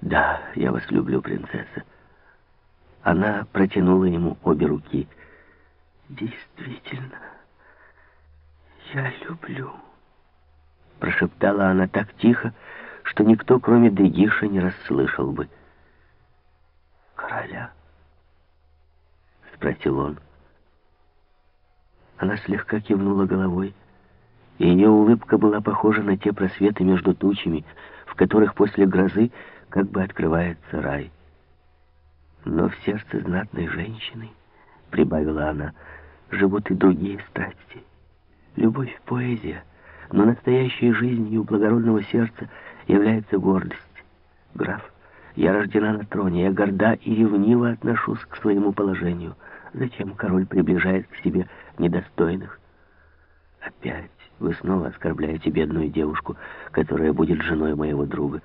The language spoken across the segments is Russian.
«Да, я вас люблю, принцесса». Она протянула ему обе руки. «Действительно, я люблю», — прошептала она так тихо, что никто, кроме Дегиша, не расслышал бы. «Короля?» — спросил он. Она слегка кивнула головой, и ее улыбка была похожа на те просветы между тучами, в которых после грозы как бы открывается рай. Но в сердце знатной женщины, прибавила она, живут и другие страсти. Любовь — поэзия, но настоящей жизнью благородного сердца является гордость. Граф, я рождена на троне, я горда и ревниво отношусь к своему положению. Зачем король приближает к себе недостойных? Опять вы снова оскорбляете бедную девушку, которая будет женой моего друга.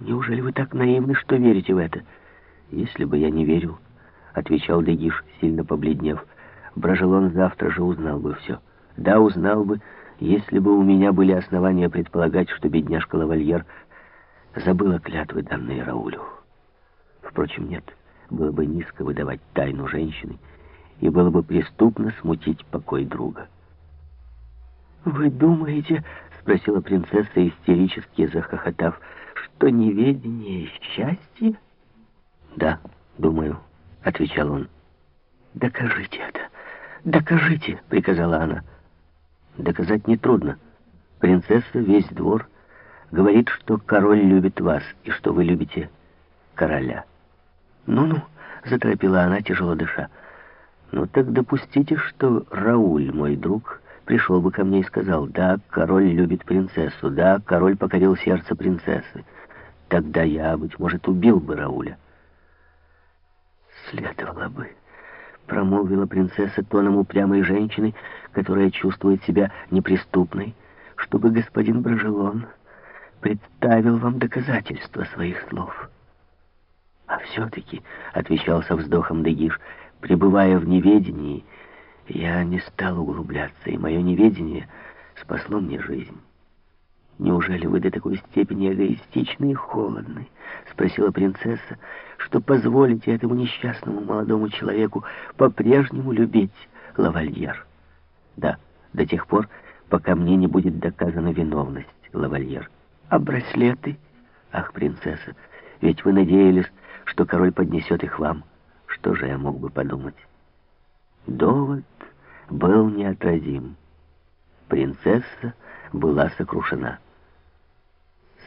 Неужели вы так наивны, что верите в это? Если бы я не верил, отвечал Дегиш, сильно побледнев, Брожелон завтра же узнал бы все. Да, узнал бы, если бы у меня были основания предполагать, что бедняжка Лавальер забыла клятвы, данные Раулю. Впрочем, нет, было бы низко выдавать тайну женщины, и было бы преступно смутить покой друга. «Вы думаете, — спросила принцесса, истерически захохотав, — что неведение — счастье?» «Да, думаю», — отвечал он. «Докажите это, докажите», — приказала она. «Доказать нетрудно. Принцесса, весь двор, говорит, что король любит вас и что вы любите короля». «Ну-ну», — заторопила она, тяжело дыша. «Ну так допустите, что Рауль, мой друг, пришел бы ко мне и сказал, да, король любит принцессу, да, король покорил сердце принцессы. Тогда я, быть может, убил бы Рауля». «Следовало бы», — промолвила принцесса тоном упрямой женщины, которая чувствует себя неприступной, чтобы господин Брожелон представил вам доказательства своих слов. «А все-таки», — отвечал со вздохом Дегиш, пребывая в неведении, я не стал углубляться, и мое неведение спасло мне жизнь. «Неужели вы до такой степени эгоистичны и холодны?» — спросила принцесса, «что позволите этому несчастному молодому человеку по-прежнему любить лавальер?» «Да, до тех пор, пока мне не будет доказана виновность, лавальер». «А браслеты?» «Ах, принцесса, ведь вы надеялись, что король поднесет их вам. Что же я мог бы подумать?» Довод был неотразим. Принцесса была сокрушена.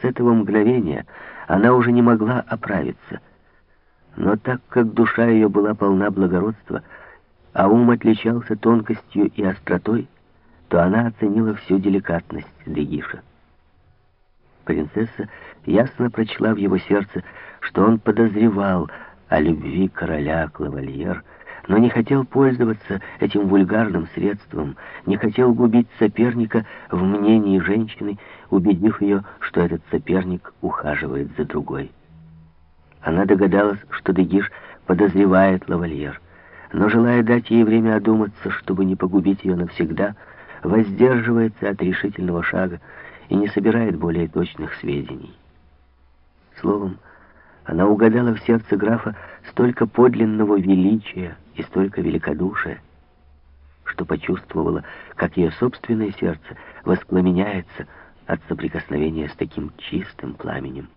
С этого мгновения она уже не могла оправиться. Но так как душа ее была полна благородства, а ум отличался тонкостью и остротой, то она оценила всю деликатность Дегиша. Принцесса ясно прочла в его сердце, что он подозревал о любви короля к лавальер, но не хотел пользоваться этим вульгарным средством, не хотел губить соперника в мнении женщины, убедив ее, что этот соперник ухаживает за другой. Она догадалась, что Дегиш подозревает лавальер, но, желая дать ей время одуматься, чтобы не погубить ее навсегда, воздерживается от решительного шага и не собирает более точных сведений. Словом, она угадала в сердце графа столько подлинного величия и столько великодушия, что почувствовала, как ее собственное сердце воспламеняется от соприкосновения с таким чистым пламенем.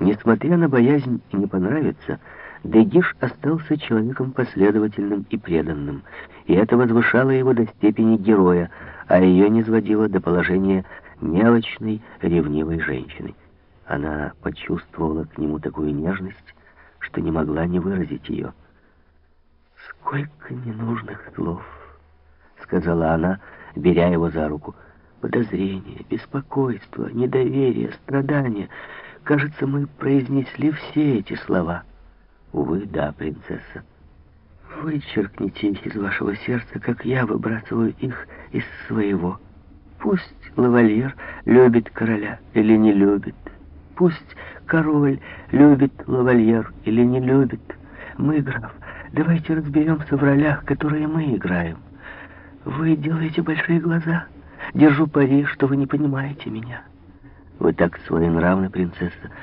Несмотря на боязнь не понравиться, Дегиш остался человеком последовательным и преданным, и это возвышало его до степени героя, а ее не сводило до положения мелочной, ревнивой женщины. Она почувствовала к нему такую нежность, что не могла не выразить ее. «Сколько ненужных слов!» — сказала она, беря его за руку. «Подозрение, беспокойство, недоверие, страдания. Кажется, мы произнесли все эти слова». «Увы, да, принцесса». «Вычеркните их из вашего сердца, как я выбрасываю их из своего. Пусть лавальер любит короля или не любит». Пусть король любит лавальер или не любит. Мы, граф, давайте разберемся в ролях, которые мы играем. Вы делаете большие глаза. Держу пари, что вы не понимаете меня. Вы так своенравны, принцесса,